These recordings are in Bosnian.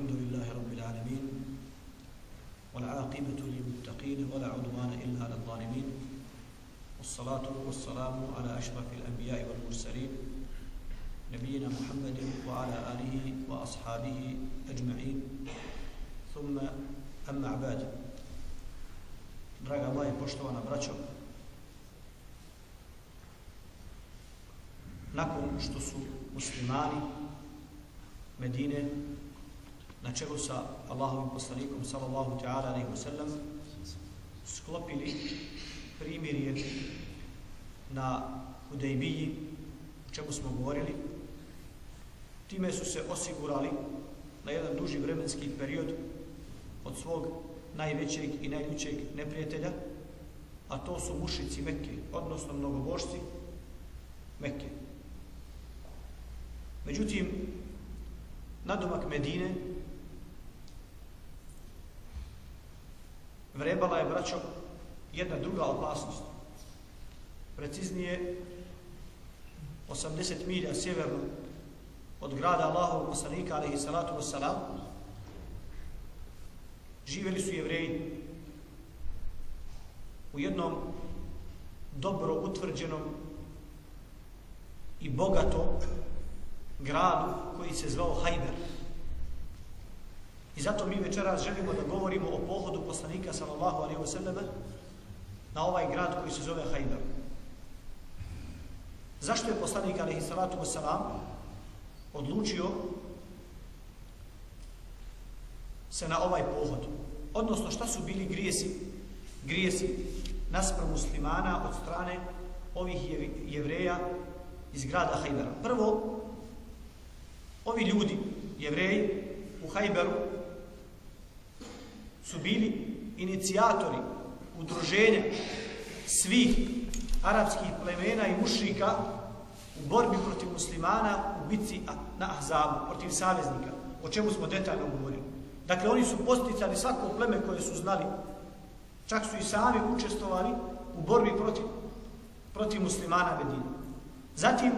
الحمد لله رب العالمين والعاقبة للمتقين ولا عدوان إلا على الظالمين والصلاة والسلام على أشرف الأنبياء والمرسلين نبينا محمد وعلى آله وأصحابه أجمعين. ثم أما بعد Draga moja i poštovana braćo, nakon što su muslimani na čelu sa Allahovim poslanikom sallallahu ta'ala alaihi wa sallam sklopili primirje na Hudejbiji o čemu smo govorili. Time su se osigurali na jedan duži vremenski period od svog najvećeg i najljućeg neprijatelja a to su mušici Mekke odnosno mnogobošci Mekke. Međutim nadomak Medine vrebala je, braćo, jedna druga opasnost. Preciznije, 80 milja sjeverno od grada Allahovog poslanika, alaihi salatu wassalam, živjeli su jevreji u jednom dobro utvrđenom i bogato gradu koji se zvao Hajber. I zato mi večeras želimo da govorimo o pohodu poslanika sallallahu alaihi wa sallam na ovaj grad koji se zove Hajber. Zašto je poslanik alaihi salatu wa sallam odlučio se na ovaj pohod? Odnosno šta su bili grijesi, grijesi naspram muslimana od strane ovih jevreja iz grada Hajbera. Prvo, ovi ljudi, jevreji, u Hajberu, su bili inicijatori udruženja svih arapskih plemena i mušrika u borbi protiv muslimana u bitci na Ahzabu, protiv saveznika, o čemu smo detaljno govorili. Dakle, oni su posticali svako pleme koje su znali, čak su i sami učestovali u borbi protiv, protiv muslimana Medina. Zatim,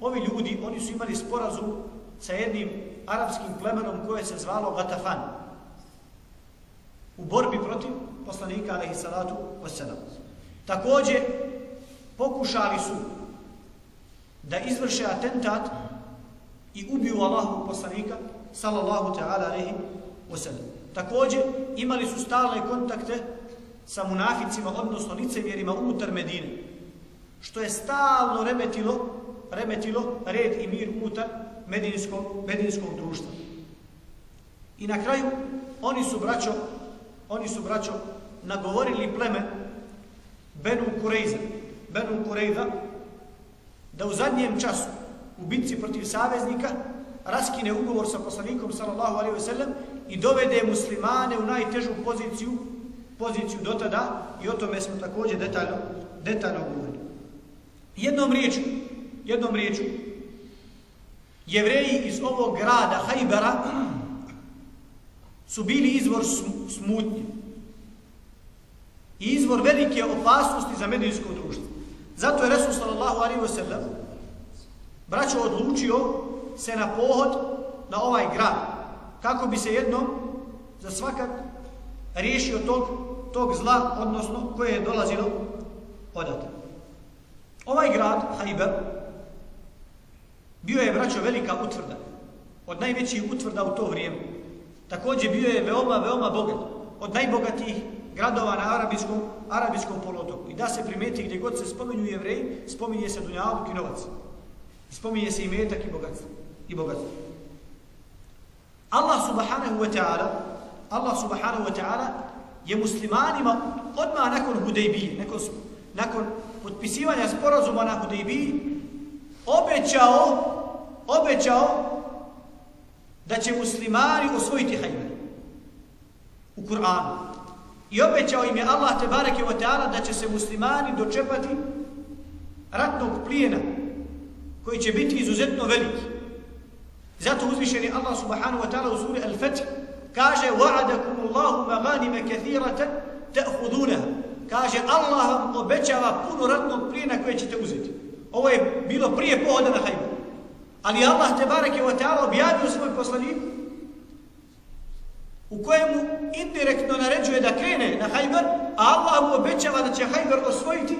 ovi ljudi, oni su imali sporazum sa jednim arapskim plemenom koje se zvalo Gatafan u borbi protiv poslanika alaihi salatu wasalam. Također pokušali su da izvrše atentat i ubiju Allahu poslanika sallallahu ta'ala alaihi wasalam. Također imali su stalne kontakte sa munaficima, odnosno licevjerima unutar Medine, što je stalno remetilo, remetilo red i mir unutar medinskog, medinskog društva. I na kraju oni su braćo oni su, braćo, nagovorili pleme Benu Kurejza, Benu Kurejza, da u zadnjem času u bitci protiv saveznika raskine ugovor sa poslanikom sallallahu alaihi ve sellem i dovede muslimane u najtežu poziciju poziciju do tada i o tome smo također detaljno, detaljno govorili. Jednom riječu, jednom riječu, jevreji iz ovog grada Hajbera su bili izvor smutnje i izvor velike opasnosti za medijsko društvo. Zato je Resul sallallahu alaihi wa sallam braćo odlučio se na pohod na ovaj grad kako bi se jednom za svakak riješio tog, tog zla, odnosno koje je dolazilo odate. Ovaj grad, Hajber, bio je braćo velika utvrda, od najvećih utvrda u to vrijeme. Također bio je veoma, veoma bogat. Od najbogatijih gradova na arabijskom, arabijskom polotoku. I da se primeti gdje god se spominju jevreji, spominje se dunjavuk i novac. Spominje se i metak i bogatstvo. I bogatstvo. Allah subhanahu wa ta'ala Allah subhanahu wa ta'ala je muslimanima odmah nakon Hudejbije, nakon, nakon potpisivanja sporazuma na Hudejbiji, obećao, obećao da će muslimani osvojiti Hajber u Kur'anu. I obećao im je Allah te bareke wa ta'ala da će se muslimani dočepati ratnog plijena koji će biti izuzetno veliki. Zato uzvišeni Allah subhanahu wa ta'ala u suri Al-Fatih kaže وَعَدَكُمُ اللَّهُ مَغَانِمَ كَثِيرَةً تَأْخُذُونَهَا kaže Allah vam obećava puno ratnog plijena koje ćete uzeti. Ovo je bilo prije pohoda na Hajber. Ali Allah te bareke ve ta'ala objavio svoj poslanik u kojemu indirektno naređuje da krene na Hajber, a Allah mu obećava da će Hajber osvojiti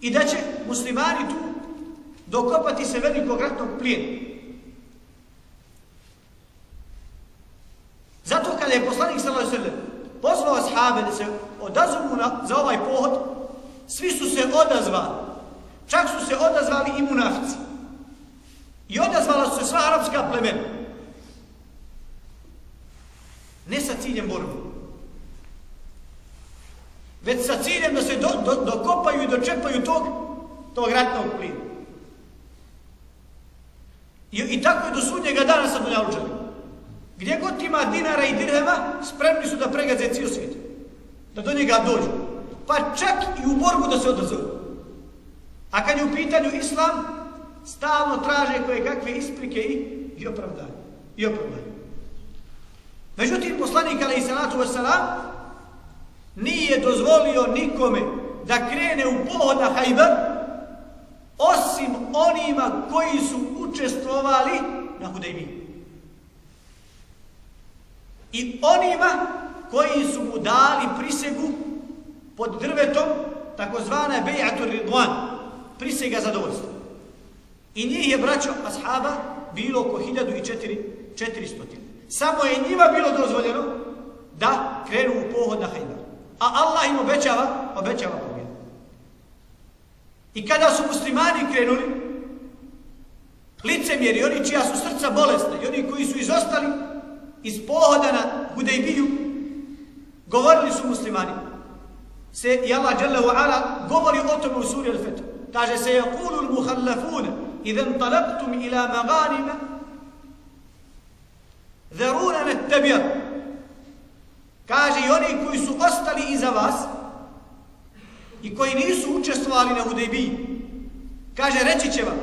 i da će muslimani tu dokopati se velikog ratnog plijena. Zato kada je poslanik sallallahu alejhi ve sellem pozvao ashabe da se odazovu na, za ovaj pohod, svi su se odazvali. Čak su se odazvali i munafici. I odazvala su se sva arapska plemena. Ne sa ciljem borbe. Već sa ciljem da se do, do, dokopaju i dočepaju tog, tog ratnog plina. I, I tako je do sudnjega dana sa Dunjalučanima. Gdje god ima dinara i dirhema, spremni su da pregaze cijel svijet. Da do njega dođu. Pa čak i u borbu da se odazovu. A kad je u pitanju islam, stalno traže koje kakve isprike i, i opravdanje. I opravdanje. Međutim, poslanik Ali Salatu Vesalam nije dozvolio nikome da krene u pohod na Hajber osim onima koji su učestvovali na Hudejbiju. I onima koji su mu dali prisegu pod drvetom takozvana Bejatul Ridwan, prisega zadovoljstva. I nije je braćo ashaba bilo oko 1400. Samo je njima bilo dozvoljeno da krenu u pohod na Hajbar. A Allah im obećava, obećava pobjedu. I kada su muslimani krenuli, licemjeri, oni čija su srca bolesne i oni koji su izostali iz pohoda na Hudejbiju, govorili su muslimani. Se, i Allah, Jalla wa Ala, govori o tome u suri Al-Fetru. Kaže se, je kulul muhallafune, إذا انطلقتم إلى مغانم ذرونا نتبع kaže i oni koji su ostali iza vas i koji nisu učestvovali na Hudejbiji kaže reći će vam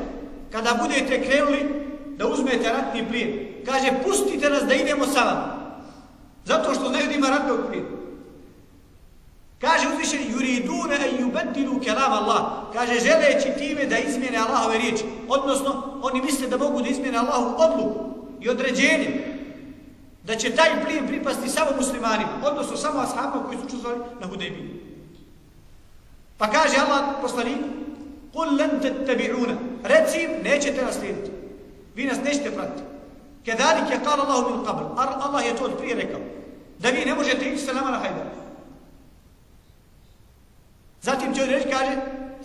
kada budete krenuli da uzmete ratni plijen kaže pustite nas da idemo sa vama zato što znaju da ima ratnog plijena kaže uzviše yuriduna an yubaddilu kalam Allah kaže želeći time da izmijene Allahove riječi odnosno oni misle da mogu da izmijene Allahu odluku i određenje da će taj plijen pripasti samo muslimanima, odnosno samo ashabima koji su učestvovali na Hudejbiji. Pa kaže Allah poslanik, قُلْ لَنْ تَتَّبِعُونَ Reci im, nećete nas slijediti. Vi nas nećete pratiti. كَذَلِكَ قَالَ اللَّهُ مِنْ قَبْلِ Allah je to od prije rekao. Da vi ne možete ići sa nama na hajbar. Zatim će reći, kaže,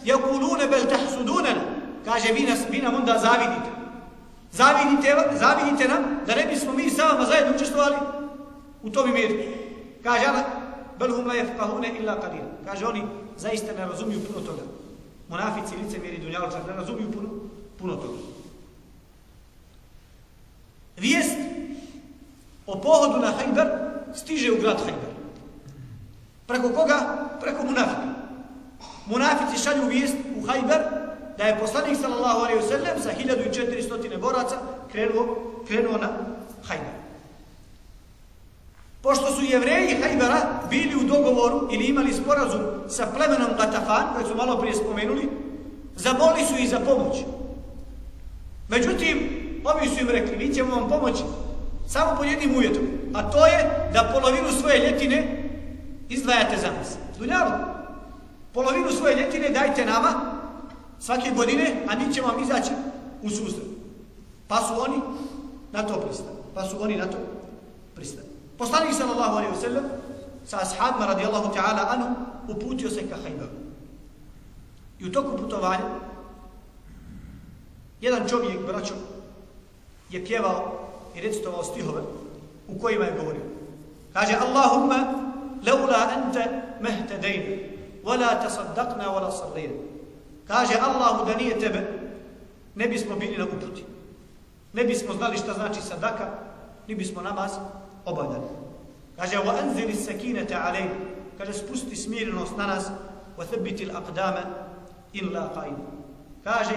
jakulune bel tahsudunana, kaže, vi, nas, vi nam onda zavidite. Zavidite, zavidite nam, da ne bismo mi sa vama zajedno učestvovali u tom imiru. Kaže, ala, bel hum la jefkahune illa qadira. Kaže, oni zaista ne razumiju puno toga. Monafici, licemjeri, mjeri, dunjaločar, ne razumiju puno, puno toga. Vijest o pohodu na Hajber stiže u grad Hajber. Preko koga? Preko munafika. Munafici šalju vijest u Hajber da je poslanik sallallahu alejhi ve sellem sa 1400 boraca krenuo krenuo na Hajber. Pošto su jevreji Hajbera bili u dogovoru ili imali sporazum sa plemenom Gatafan, koje su malo prije spomenuli, zamoli su ih za pomoć. Međutim, ovi su im rekli, mi ćemo vam pomoći samo pod jednim uvjetom, a to je da polovinu svoje ljetine izdvajate za nas. Dunjalo polovinu svoje ljetine dajte nama, svake godine, a mi ćemo vam izaći u susret. Pa su oni na to pristali. Pa su oni na to pristali. Poslanik sallallahu alaihi wa sallam sa ashabima radijallahu ta'ala anu uputio se ka Hajbaru. I u toku putovanja jedan čovjek, braćo, je pjevao i recitovao stihove u kojima je govorio. Kaže Allahumma laula anta mehtedejna ولا تصدقنا ولا sallina Kaže Allahu da nije tebe, ne bismo bili na uputi. Ne bismo znali šta znači sadaka, ni bismo namaz obavljali. Kaže, wa anzil as-sakinata alej, kaže, spusti smirenost na nas, wa thabiti l'aqdama in la qajna. Kaže,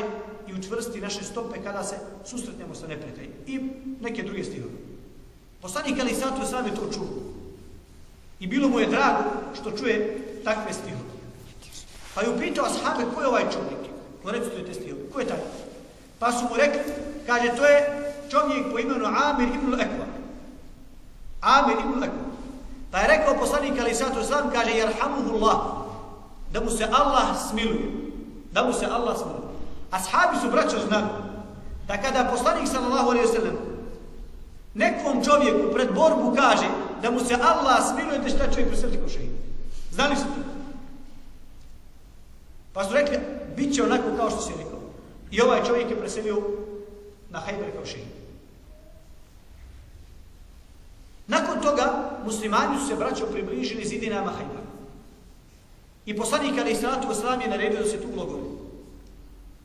i učvrsti naše stope kada se susretnemo sa neprijateljima. I neke druge stihove. Poslanik Ali Satu sam je to čuo. I bilo mu je drago što čuje takve stihove. Pa je upitao ashabe ko je ovaj čovjek. Pa ko recitujete stihove, ko je taj? Pa su mu rekli, kaže, to je čovjek po imenu Amir ibn Ekva. Amir ibn Ekva. Pa je rekao poslanik Ali Sato Islam, kaže, jerhamuhullah, da mu se Allah smiluje. Da mu se Allah smiluje. Ashabi su braćo znali da kada poslanik sallallahu alaihi sallam nekom čovjeku pred borbu kaže da mu se Allah smiluje da šta čovjek presrti ko šeji. Znali su to? Pa su rekli, bit će onako kao što si rekao. I ovaj čovjek je preselio na Hajber kao šeji. Nakon toga, muslimani su se braćo približili zidinama Hajbera. I poslanik Ali Islatu Oslam je naredio da se tu ulogori.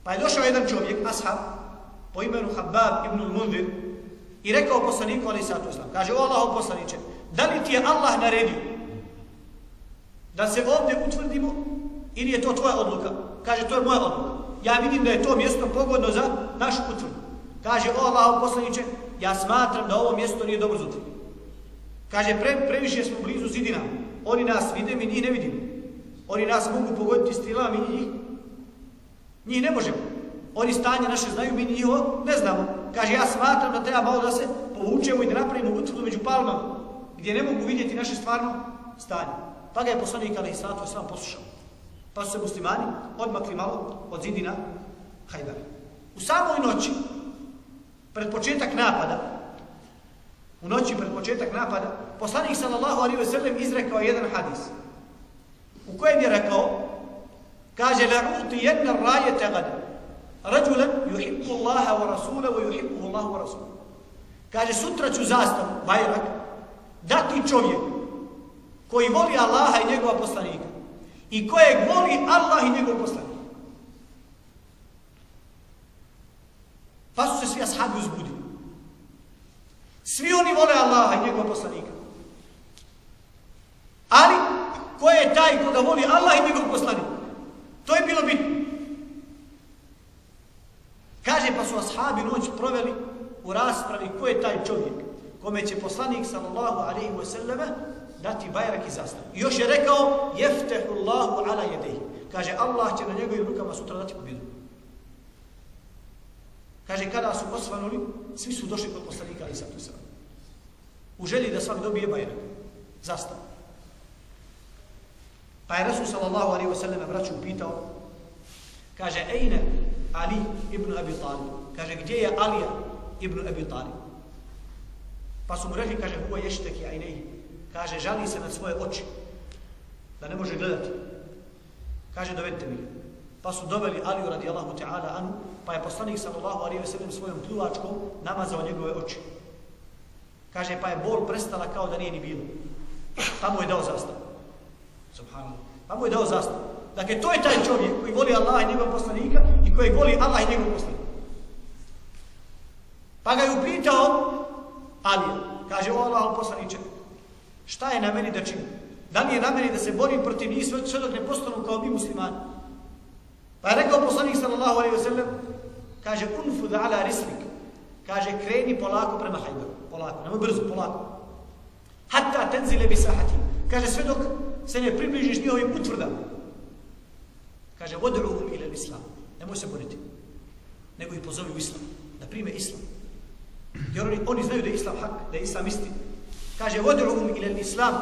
Pa je došao jedan čovjek, ashab, po imenu Habab ibn al-Mundir, i rekao poslaniku Ali Islatu Oslam, kaže, o Allaho poslaniče, da li ti je Allah naredio da se ovdje utvrdimo ili je to tvoja odluka? Kaže, to je moja odluka. Ja vidim da je to mjesto pogodno za našu utvrdu. Kaže, o Allaho poslaniče, ja smatram da ovo mjesto nije dobro za utvrdu. Kaže, pre, previše smo blizu zidina. Oni nas vide, mi njih ne vidimo. Oni nas mogu pogoditi stilama, mi njih, njih ne možemo. Oni stanje naše znaju, mi njiho ne znamo. Kaže, ja smatram da treba malo da se povučemo i da napravimo utvrdu među palmama, gdje ne mogu vidjeti naše stvarno stanje. Pa ga je poslanik Ali Islatu sam poslušao. Pa su se muslimani odmakli malo od zidina Hajdara. U samoj noći, pred početak napada, u noći pred početak napada, poslanik sallallahu alaihi ve sellem izrekao jedan hadis u kojem je rekao kaže la'uti jedna rajete gada rađulan yuhibbu Allaha wa rasula wa yuhibbu Allahu wa rasula kaže sutra ću zastav bajrak dati čovjek koji voli Allaha i njegova poslanika i kojeg voli Allah i njegov poslanik pa su se svi ashabi uzbudili Svi oni vole Allaha i njegov poslanika. Ali, ko je taj koga voli Allah i njegov poslanik? To je bilo bitno. Kaže, pa su ashabi noć proveli u raspravi ko je taj čovjek kome će poslanik sallallahu alaihi wa sallam dati bajrak i zastav. I još je rekao, jeftehu Allahu ala jedehi. Kaže, Allah će na njegovim rukama sutra dati pobjedu. Kaže, kada su osvanuli, svi su došli kod poslanika, ali sam tu sam. U želji da svak dobije bajrak. Zastav. Pa je Rasul sallallahu alaihi wa sallam braću upitao, kaže, ejne Ali ibn Abi Talib. Kaže, gdje je Alija ibn Abi Talib? Pa su mu rekli, kaže, huva ješteki ajneji. Kaže, žali se na svoje oči, da ne može gledati. Kaže, dovedite mi. Pa su doveli Aliju radijallahu ta'ala anu, pa je poslanik sallallahu alaihi ve sellem svojom pljuvačkom namazao njegove oči. Kaže, pa je bol prestala kao da nije ni bilo. Pa mu je dao zastav. Subhanallah. Pa mu je dao zastav. Dakle, to je taj čovjek koji voli Allah i njegov poslanika i koji voli Allah i njegov poslanika. Pa ga je upitao Alija. Kaže, o Allah, poslaniče, šta je na meni da činim? Da li je na meni da se borim protiv njih sve dok ne postanu kao mi muslimani? Pa je rekao poslanik sallallahu alaihi wa sallam, kaže, unfud ala rislik, kaže, kreni polako prema hajberu, polako, nemoj brzo, polako. Hatta tenzile bi sahati, kaže, sve dok se ne približiš njihovim utvrdama. Kaže, vodruhum ila islam, nemoj se boriti, nego ih pozovi u islam, da prime islam. Jer oni, oni znaju da je islam hak, da je islam isti. Kaže, vodruhum ila islam,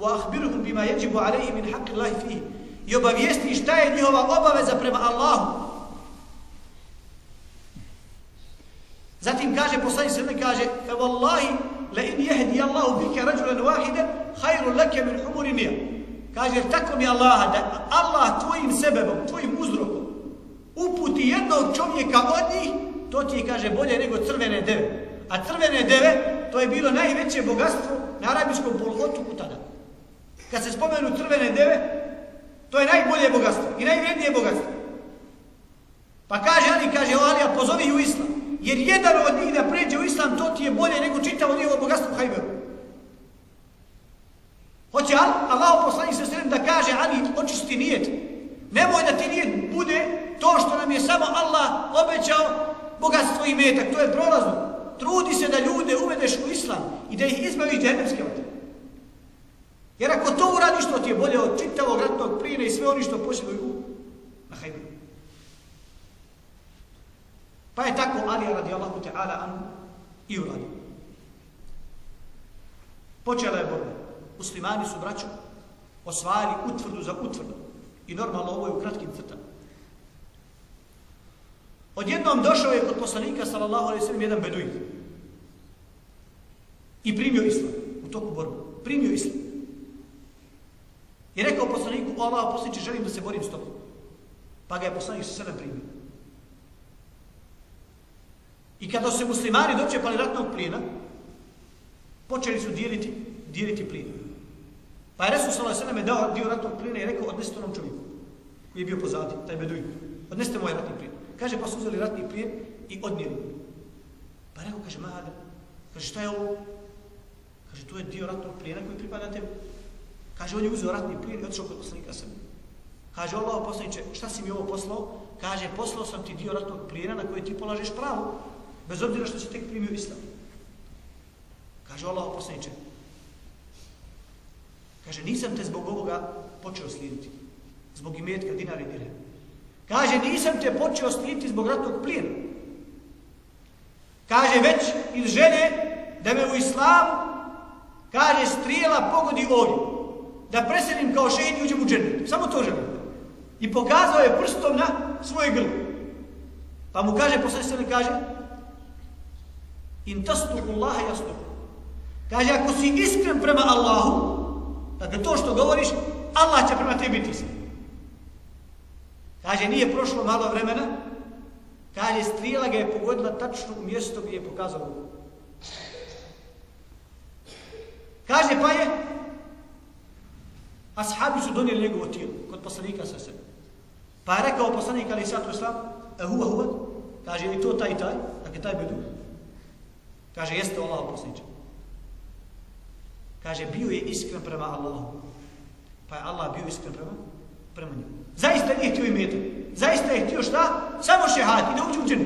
wa ahbiruhum bima jeđibu alaihi min haqqi Allahi fihi, i obavijesti šta je njihova obaveza prema Allahu. Zatim kaže, poslanik se kaže, fe wallahi, la in jehdi Allahu bika rađulan wahidan hajru leke min humuri nija. Kaže, tako mi Allaha, da Allah tvojim sebebom, tvojim uzrokom, uputi jednog čovjeka od njih, to ti kaže bolje nego crvene deve. A crvene deve, to je bilo najveće bogatstvo na arabijskom poluotoku tada. Kad se spomenu crvene deve, To je najbolje bogatstvo i najvrednije bogatstvo. Pa kaže Ali, kaže o Alija, pozovi u islam. Jer jedan od njih da pređe u islam, to ti je bolje nego čitavo njihovo bogatstvo u Hajberu. Hoće Allah poslanik se sredem da kaže Ali, očisti nijet. Nemoj da ti nijet bude to što nam je samo Allah obećao bogatstvo i metak. To je prolazno. Trudi se da ljude uvedeš u islam i da ih izbaviš džernemske vatre. Jer ako to uradiš, to ti je bolje od čitavog ratnog prijene i sve oni što posjeduju na hajdu. Pa je tako Ali radi Allahu Teala anu i uradio. Počela je borba. Muslimani su braću osvajali utvrdu za utvrdu. I normalno ovo je u kratkim crtama. Odjednom došao je kod poslanika sallallahu alejhi ve sellem jedan beduin. I primio islam u toku borbe. Primio islam. I rekao poslaniku, o Allah, poslanici, želim da se borim s tobom. Pa ga je poslanik sa sedem primio. I kada su muslimani dočepali ratnog plina, počeli su dijeliti, dijeliti plin. Pa je Resul sallallahu alejhi ve dao dio ratnog plina i rekao odnesite onom čovjeku koji je bio pozadi, taj beduin. Odnesite moj ovaj ratni plin. Kaže pa su uzeli ratni plijen i odnijeli. Pa rekao kaže Mahada, kaže šta je ovo? Kaže to je dio ratnog plijena koji pripada tebi. Kaže on je uzeo ratni plijen i otišao kod poslanika sam. Kaže Allah poslaniče, šta si mi ovo poslao? Kaže poslao sam ti dio ratnog plijena na koji ti polažeš pravo, bez obzira što si tek primio islam. Kaže Allah poslaniče, Kaže, nisam te zbog ovoga počeo slijediti. Zbog imetka, dinara i dirhema. Kaže, nisam te počeo slijediti zbog ratnog plina. Kaže, već iz žene da me u islamu, kaže, strijela pogodi ovdje. Da preselim kao šehid i uđem u džene. Samo to želim. I pokazao je prstom na svoje grlo. Pa mu kaže, posle se kaže, in tastuku Allahe jastuku. Kaže, ako si iskren prema Allahu, Dakle, to što govoriš, Allah će prema tebi biti iskren. Kaže, nije prošlo malo vremena, kaže, strijela ga je pogodila tačno u mjesto gdje je pokazao ruku. Kaže, pa je, ashabi su donijeli njegovo tijelo, kod poslanika sa sebe. Pa je rekao poslanik, ali satu islam, e huva, huva, kaže, je to taj taj, dakle, taj bedu. Kaže, jeste Allah poslaniče. Kaže, bio je iskren prema Allahu. Pa je Allah bio iskren prema, prema njemu. Zaista nije htio imetak. Zaista je htio šta? Samo šehad i da uđe u džinu.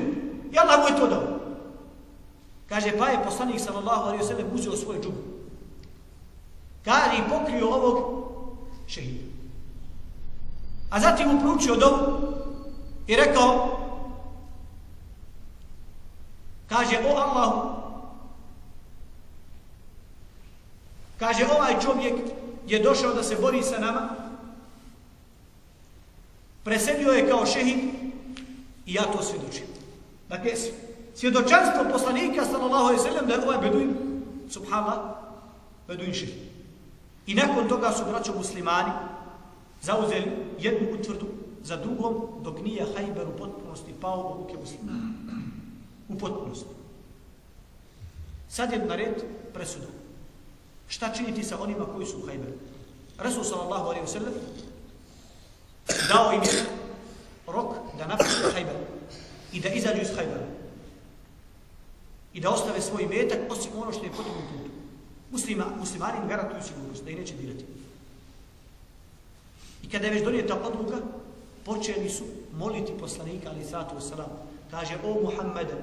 I Allah mu je to dao. Kaže, pa je poslanik sallallahu alaihi wa sallam uzeo svoj džubu. Kaže, i pokrio ovog šehida. A zatim mu proučio dobu i rekao, kaže, o Allahu, Kaže, ovaj čovjek je došao da se bori sa nama, preselio je kao šehid i ja to svjedočim. Dakle, svjedočanstvo poslanika, sallallahu alaihi sallam, da je ovaj beduin, subhanallah, beduin šehid. I nakon toga su braćo muslimani zauzeli jednu utvrdu za drugom, dok nije Hajber u potpunosti pao u ruke muslimana. U potpunosti. Sad je na red presuda. Šta činiti sa onima koji su u Hajberu? Resul sallallahu alaihi wa sallam dao im je rok da napuste Hajber i da izađu iz Hajbera i da ostave svoj metak osim ono što je potrebno putu. Muslima, muslimani im garantuju sigurnost da ih neće dirati. I kada je već donijeta odluka, počeli su moliti poslanika ali sallatu wasalam. Kaže, o Muhammede,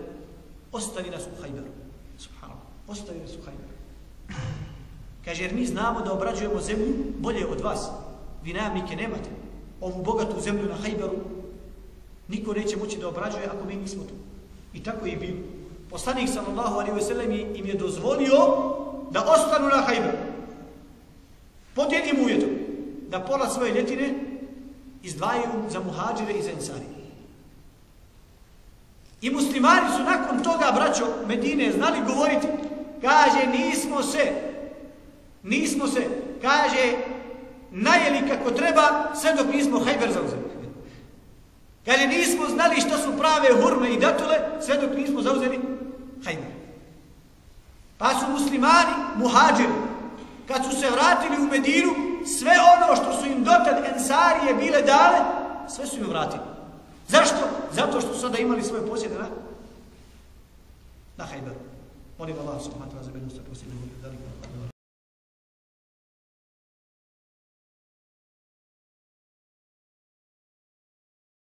ostavi nas u Hajberu. Subhanallah, ostavi nas u Hajberu. Kaže, jer mi znamo da obrađujemo zemlju bolje od vas. Vi najamnike nemate. Ovu bogatu zemlju na Hajberu niko neće moći da obrađuje ako mi nismo tu. I tako je bilo. Poslanik sallallahu alaihi ve sellem im je dozvolio da ostanu na Hajberu. Pod jednim uvjetom. Da pola svoje ljetine izdvajaju za muhađire i za ensari. I muslimani su nakon toga, braćo Medine, znali govoriti, kaže, nismo se Nismo se, kaže, najeli kako treba, sve dok nismo hajber zauzeli. Kaže, nismo znali što su prave hurme i datule, sve dok nismo zauzeli hajber. Pa su muslimani, muhađeri, kad su se vratili u Medinu, sve ono što su im dotad ensarije bile dale, sve su im vratili. Zašto? Zato što su sada imali svoje posjede na, na hajberu. Molim Allah, subhanahu wa ta'ala, za bednost, posjede, da li